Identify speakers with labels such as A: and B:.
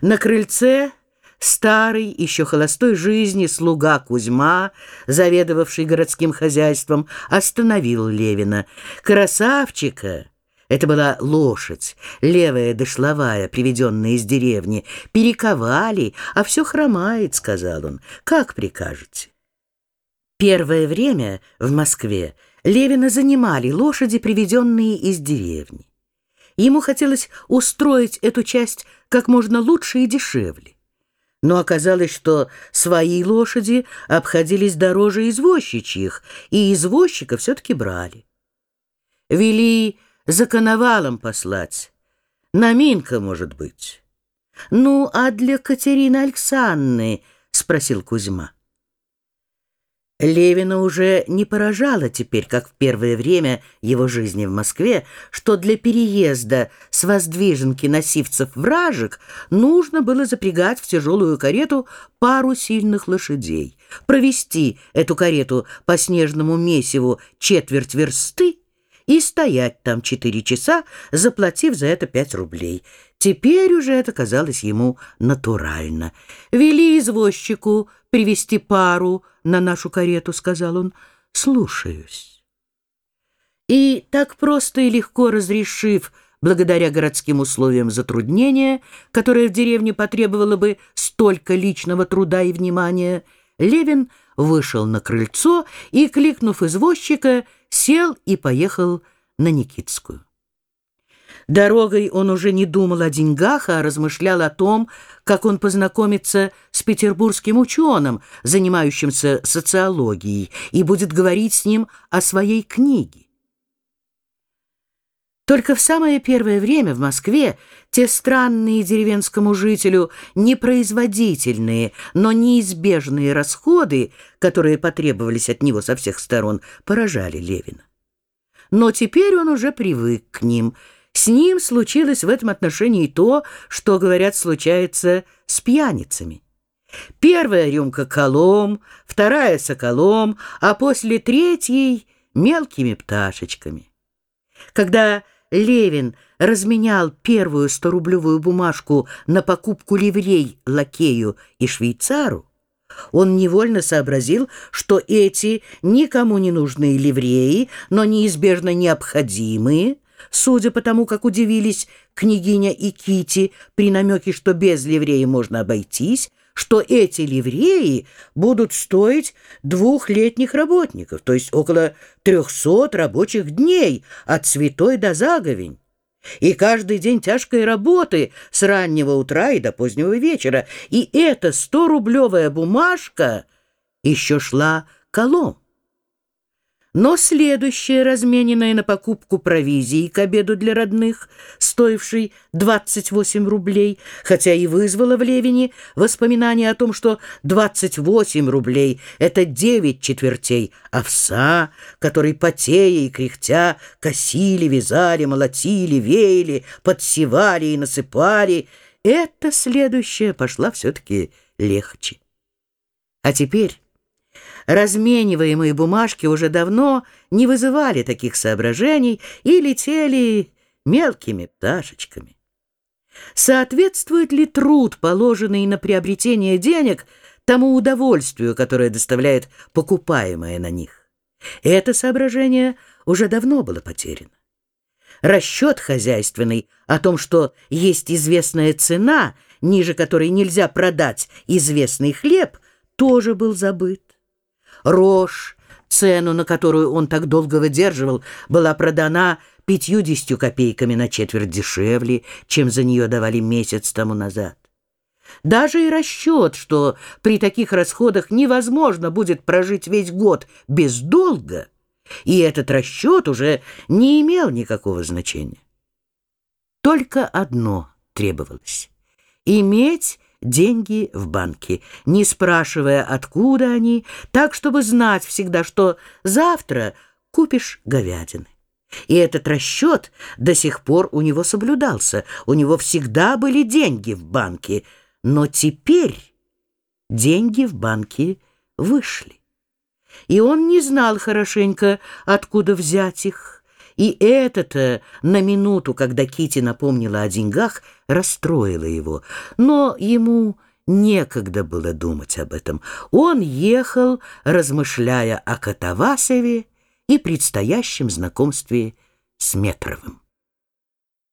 A: На крыльце старый, еще холостой жизни слуга Кузьма, заведовавший городским хозяйством, остановил Левина. «Красавчика!» Это была лошадь, левая дошловая, приведенная из деревни. «Перековали, а все хромает», — сказал он. «Как прикажете?» Первое время в Москве Левина занимали лошади, приведенные из деревни. Ему хотелось устроить эту часть как можно лучше и дешевле. Но оказалось, что свои лошади обходились дороже извозчичьих, и извозчика все-таки брали. Вели за коновалом послать. На Минка, может быть. «Ну, а для Катерины Александры?» — спросил Кузьма. Левина уже не поражало теперь, как в первое время его жизни в Москве, что для переезда с воздвиженки на Сивцев-Вражек нужно было запрягать в тяжелую карету пару сильных лошадей, провести эту карету по снежному месиву четверть версты и стоять там четыре часа, заплатив за это пять рублей. Теперь уже это казалось ему натурально. «Вели извозчику привести пару на нашу карету», — сказал он. «Слушаюсь». И так просто и легко разрешив, благодаря городским условиям затруднения, которое в деревне потребовало бы столько личного труда и внимания, Левин вышел на крыльцо и, кликнув извозчика, сел и поехал на Никитскую. Дорогой он уже не думал о деньгах, а размышлял о том, как он познакомится с петербургским ученым, занимающимся социологией, и будет говорить с ним о своей книге. Только в самое первое время в Москве те странные деревенскому жителю непроизводительные, но неизбежные расходы, которые потребовались от него со всех сторон, поражали Левина. Но теперь он уже привык к ним. С ним случилось в этом отношении то, что, говорят, случается с пьяницами. Первая рюмка колом, вторая соколом, а после третьей — мелкими пташечками. Когда Левин разменял первую сторублевую бумажку на покупку ливрей лакею и швейцару, он невольно сообразил, что эти никому не нужные ливреи, но неизбежно необходимые, судя по тому, как удивились княгиня и Кити при намеке, что без ливреи можно обойтись, что эти ливреи будут стоить двух летних работников, то есть около трехсот рабочих дней от святой до заговень. И каждый день тяжкой работы с раннего утра и до позднего вечера. И эта сто-рублевая бумажка еще шла колом. Но следующая, размененная на покупку провизии к обеду для родных, стоившей 28 рублей, хотя и вызвала в Левине воспоминание о том, что 28 рублей — это 9 четвертей овса, который, потея и кряхтя, косили, вязали, молотили, веяли, подсевали и насыпали, эта следующая пошла все-таки легче. А теперь размениваемые бумажки уже давно не вызывали таких соображений и летели мелкими пташечками. Соответствует ли труд, положенный на приобретение денег, тому удовольствию, которое доставляет покупаемое на них? Это соображение уже давно было потеряно. Расчет хозяйственный о том, что есть известная цена, ниже которой нельзя продать известный хлеб, тоже был забыт. Рожь, цену на которую он так долго выдерживал, была продана пятьюдесятью копейками на четверть дешевле, чем за нее давали месяц тому назад. Даже и расчет, что при таких расходах невозможно будет прожить весь год без долга, и этот расчет уже не имел никакого значения. Только одно требовалось — иметь деньги в банке, не спрашивая, откуда они, так, чтобы знать всегда, что завтра купишь говядины. И этот расчет до сих пор у него соблюдался, у него всегда были деньги в банке, но теперь деньги в банке вышли. И он не знал хорошенько, откуда взять их, И это-то на минуту, когда Кити напомнила о деньгах, расстроило его. Но ему некогда было думать об этом. Он ехал, размышляя о Катавасове и предстоящем знакомстве с Метровым.